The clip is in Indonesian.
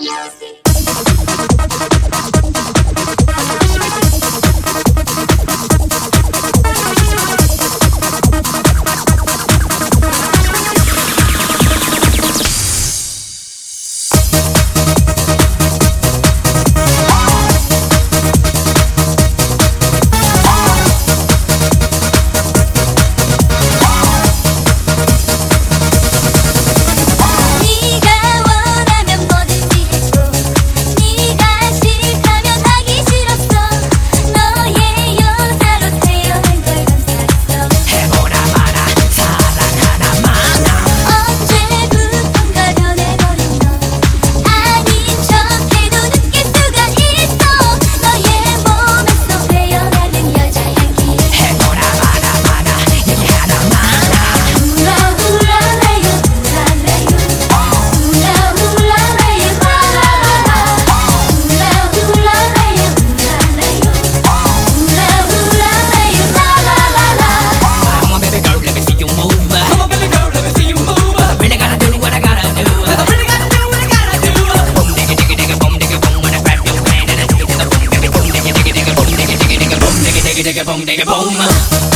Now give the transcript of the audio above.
Music. 你个蹦 là.